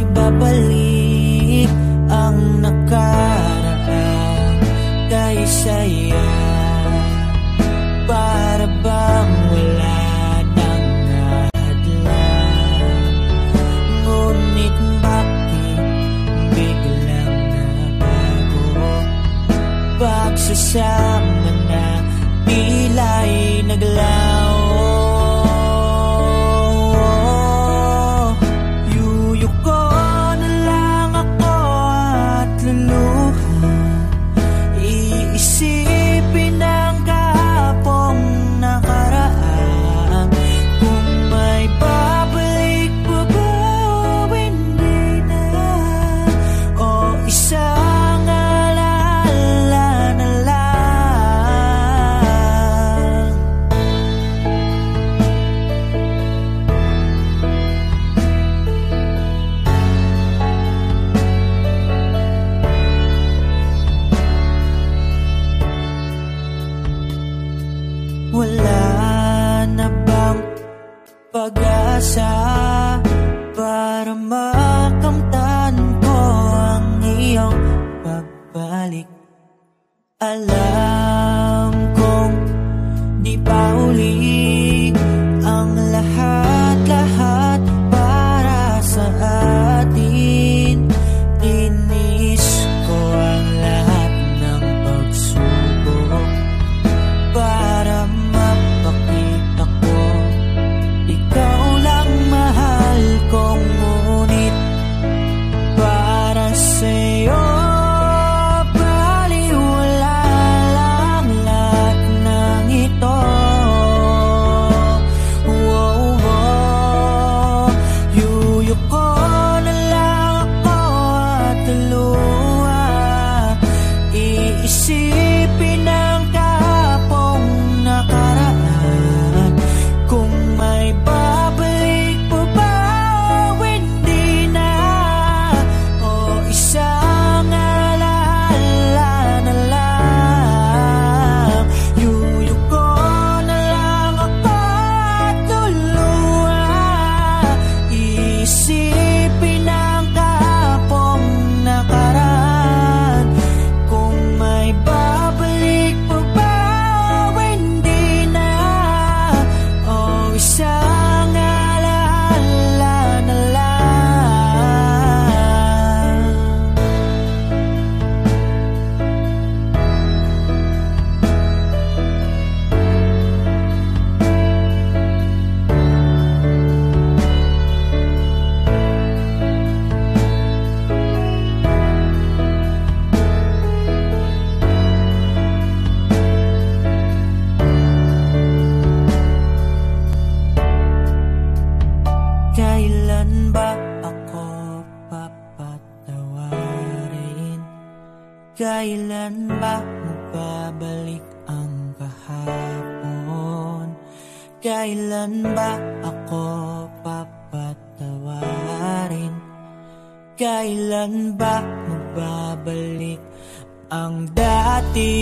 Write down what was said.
ibabalik ang nakaraan. Kay saya para bang wala ng hadlang ngunit bakit biglang nabago pagsasama na tila'y naglalang love. Ba ako papatawarin? Kailan ba magbabalik ang kahapon? Kailan ba ako papatawarin? Kailan ba magbabalik ang dati?